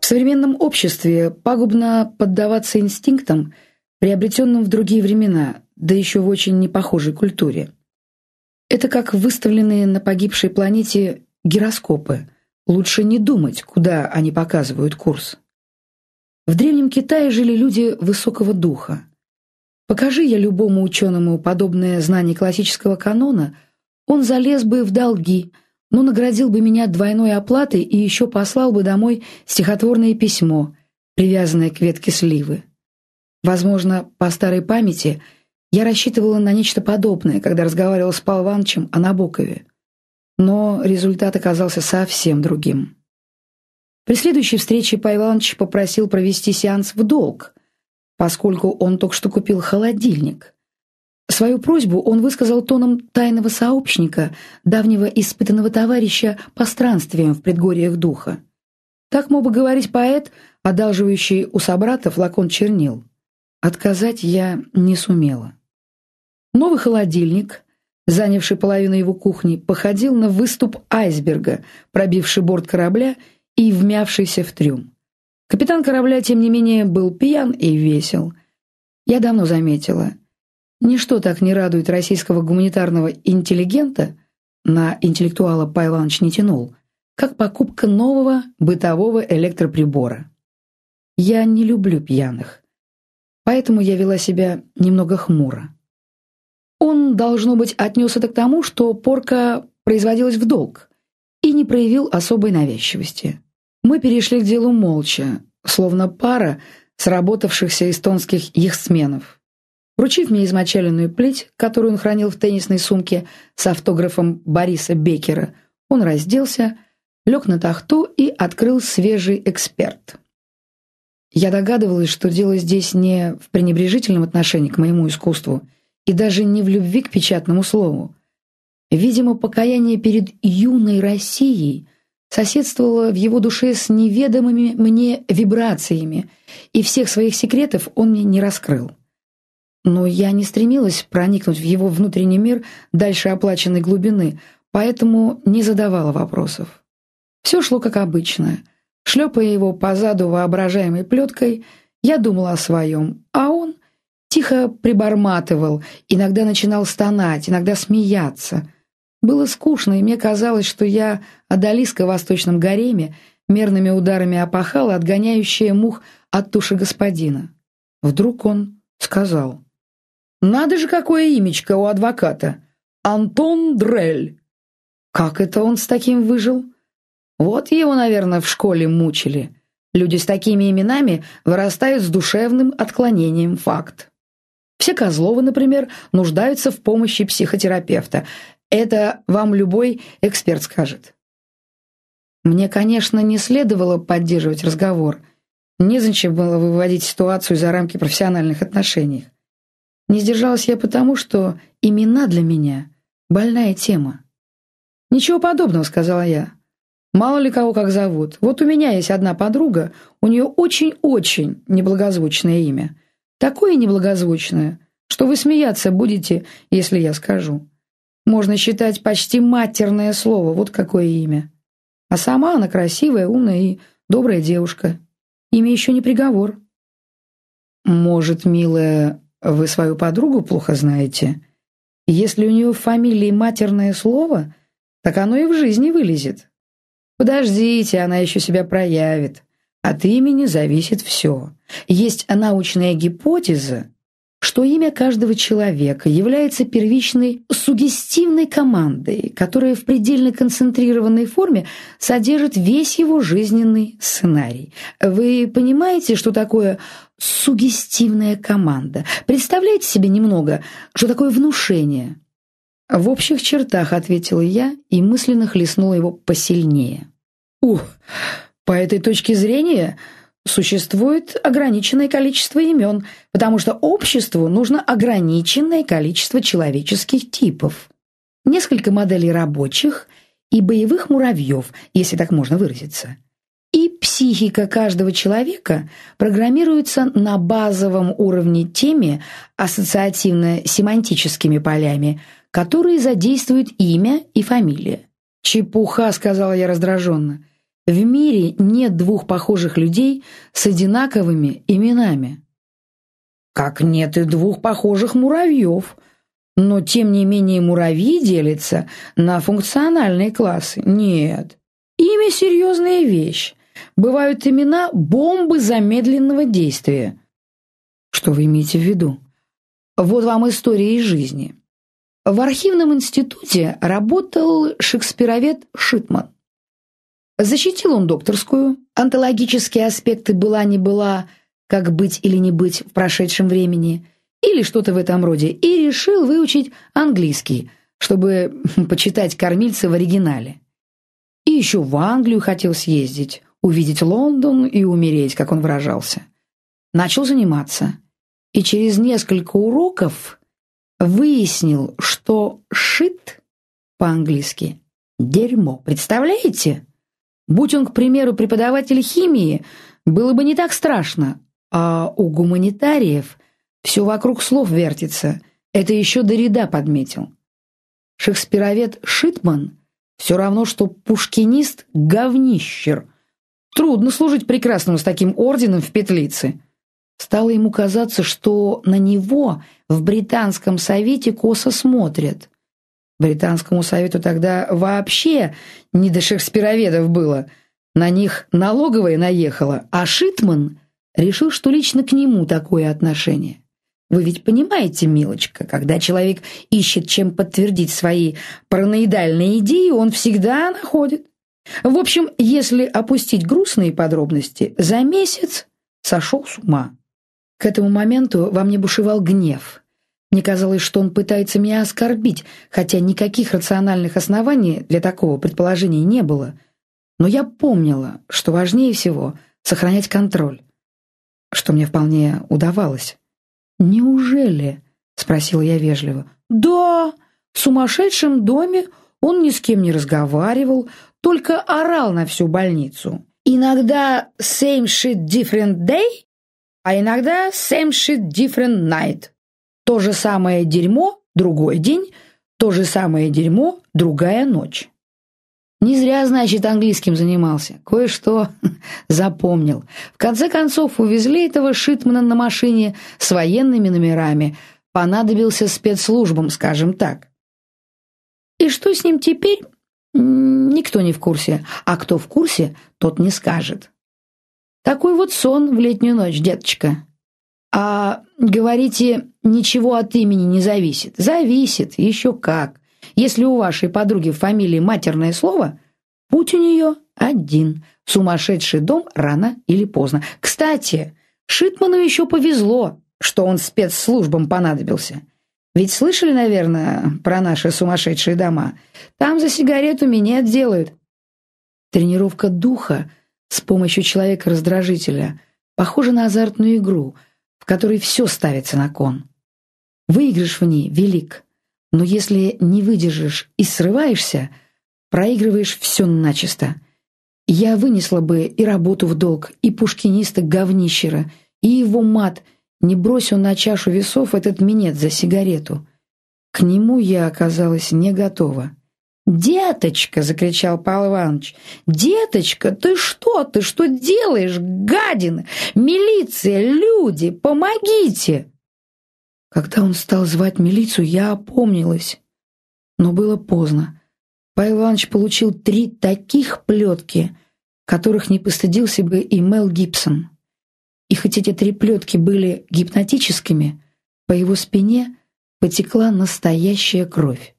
В современном обществе пагубно поддаваться инстинктам, приобретенным в другие времена, да еще в очень непохожей культуре. Это как выставленные на погибшей планете гироскопы. Лучше не думать, куда они показывают курс. В Древнем Китае жили люди высокого духа. Покажи я любому ученому подобное знание классического канона, он залез бы в долги – но наградил бы меня двойной оплатой и еще послал бы домой стихотворное письмо, привязанное к ветке сливы. Возможно, по старой памяти я рассчитывала на нечто подобное, когда разговаривала с Павлом Ивановичем о Набокове. Но результат оказался совсем другим. При следующей встрече Павел Иванович попросил провести сеанс в долг, поскольку он только что купил холодильник. Свою просьбу он высказал тоном тайного сообщника, давнего испытанного товарища по странствиям в предгорьях духа. Так мог бы говорить поэт, одалживающий у собрата флакон чернил. Отказать я не сумела. Новый холодильник, занявший половину его кухни, походил на выступ айсберга, пробивший борт корабля и вмявшийся в трюм. Капитан корабля, тем не менее, был пьян и весел. Я давно заметила — Ничто так не радует российского гуманитарного интеллигента, на интеллектуала Павел Иванович не тянул, как покупка нового бытового электроприбора. Я не люблю пьяных, поэтому я вела себя немного хмуро. Он, должно быть, отнес это к тому, что порка производилась в долг и не проявил особой навязчивости. Мы перешли к делу молча, словно пара сработавшихся эстонских яхтсменов. Вручив мне измочаленную плеть, которую он хранил в теннисной сумке с автографом Бориса Бекера, он разделся, лег на тахту и открыл свежий эксперт. Я догадывалась, что дело здесь не в пренебрежительном отношении к моему искусству и даже не в любви к печатному слову. Видимо, покаяние перед юной Россией соседствовало в его душе с неведомыми мне вибрациями, и всех своих секретов он мне не раскрыл. Но я не стремилась проникнуть в его внутренний мир дальше оплаченной глубины, поэтому не задавала вопросов. Все шло как обычно. Шлепая его по заду воображаемой плеткой, я думала о своем, а он тихо приборматывал, иногда начинал стонать, иногда смеяться. Было скучно, и мне казалось, что я одолиска в восточном гареме, мерными ударами опахала, отгоняющая мух от туши господина. Вдруг он сказал... Надо же, какое имечко у адвоката. Антон Дрель. Как это он с таким выжил? Вот его, наверное, в школе мучили. Люди с такими именами вырастают с душевным отклонением факт. Все Козловы, например, нуждаются в помощи психотерапевта. Это вам любой эксперт скажет. Мне, конечно, не следовало поддерживать разговор. Незачем было выводить ситуацию за рамки профессиональных отношений. Не сдержалась я потому, что имена для меня — больная тема. «Ничего подобного», — сказала я. «Мало ли кого как зовут. Вот у меня есть одна подруга, у нее очень-очень неблагозвучное имя. Такое неблагозвучное, что вы смеяться будете, если я скажу. Можно считать почти матерное слово, вот какое имя. А сама она красивая, умная и добрая девушка. Имя еще не приговор». «Может, милая, вы свою подругу плохо знаете. Если у нее в фамилии матерное слово, так оно и в жизни вылезет. Подождите, она еще себя проявит. От имени зависит все. Есть научная гипотеза, что имя каждого человека является первичной сугестивной командой, которая в предельно концентрированной форме содержит весь его жизненный сценарий. Вы понимаете, что такое сугестивная команда? Представляете себе немного, что такое внушение? В общих чертах ответила я и мысленно хлестнула его посильнее. Ух, по этой точке зрения существует ограниченное количество имен, потому что обществу нужно ограниченное количество человеческих типов. Несколько моделей рабочих и боевых муравьев, если так можно выразиться. И психика каждого человека программируется на базовом уровне теми ассоциативно-семантическими полями, которые задействуют имя и фамилия. «Чепуха», — сказала я раздраженно. «В мире нет двух похожих людей с одинаковыми именами». «Как нет и двух похожих муравьев», но, тем не менее, муравьи делятся на функциональные классы. Нет. Имя – серьезная вещь. Бывают имена бомбы замедленного действия. Что вы имеете в виду? Вот вам история из жизни. В архивном институте работал шекспировед Шитман. Защитил он докторскую. Антологические аспекты «была не была», «как быть или не быть в прошедшем времени» или что-то в этом роде, и решил выучить английский, чтобы почитать кормильца в оригинале. И еще в Англию хотел съездить, увидеть Лондон и умереть, как он выражался. Начал заниматься. И через несколько уроков выяснил, что «шит» по-английски «дерьмо». Представляете? Будь он, к примеру, преподаватель химии, было бы не так страшно. А у гуманитариев все вокруг слов вертится. Это еще Дорида подметил. Шекспировед Шитман все равно, что пушкинист-говнищер. Трудно служить прекрасному с таким орденом в петлице. Стало ему казаться, что на него в британском совете косо смотрят. Британскому совету тогда вообще не до шекспироведов было. На них налоговая наехала, а Шитман решил, что лично к нему такое отношение. Вы ведь понимаете, милочка, когда человек ищет, чем подтвердить свои параноидальные идеи, он всегда находит. В общем, если опустить грустные подробности, за месяц сошел с ума. К этому моменту во мне бушевал гнев. Мне казалось, что он пытается меня оскорбить, хотя никаких рациональных оснований для такого предположения не было. Но я помнила, что важнее всего сохранять контроль, что мне вполне удавалось. «Неужели?» — спросила я вежливо. «Да, в сумасшедшем доме он ни с кем не разговаривал, только орал на всю больницу. Иногда «same shit different day», а иногда «same shit different night». То же самое дерьмо, другой день, то же самое дерьмо, другая ночь. Не зря, значит, английским занимался. Кое-что запомнил. В конце концов, увезли этого Шитмана на машине с военными номерами. Понадобился спецслужбам, скажем так. И что с ним теперь? Никто не в курсе. А кто в курсе, тот не скажет. Такой вот сон в летнюю ночь, деточка. А, говорите, ничего от имени не зависит. Зависит, еще как. Если у вашей подруги в фамилии матерное слово, путь у нее один. Сумасшедший дом рано или поздно. Кстати, Шитману еще повезло, что он спецслужбам понадобился. Ведь слышали, наверное, про наши сумасшедшие дома? Там за сигарету минет делают. Тренировка духа с помощью человека-раздражителя похожа на азартную игру, в которой все ставится на кон. Выигрыш в ней велик. Но если не выдержишь и срываешься, проигрываешь все начисто. Я вынесла бы и работу в долг, и пушкиниста-говнищера, и его мат, не бросил на чашу весов этот минет за сигарету. К нему я оказалась не готова. «Деточка!» — закричал Павел Иванович. «Деточка, ты что? Ты что делаешь, гадина? Милиция, люди, помогите!» Когда он стал звать милицию, я опомнилась. Но было поздно. Павел Иванович получил три таких плетки, которых не постыдился бы и Мел Гибсон. И хоть эти три плетки были гипнотическими, по его спине потекла настоящая кровь.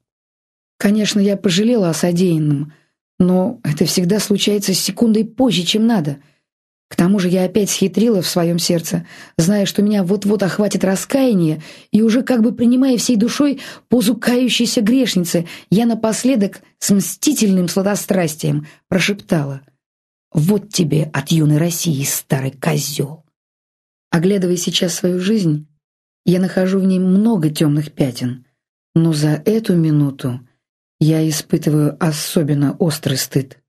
Конечно, я пожалела о содеянном, но это всегда случается с секундой позже, чем надо — к тому же я опять схитрила в своем сердце, зная, что меня вот-вот охватит раскаяние, и уже как бы принимая всей душой позу кающейся грешницы, я напоследок с мстительным сладострастием прошептала «Вот тебе от юной России, старый козел!» Оглядывая сейчас свою жизнь, я нахожу в ней много темных пятен, но за эту минуту я испытываю особенно острый стыд.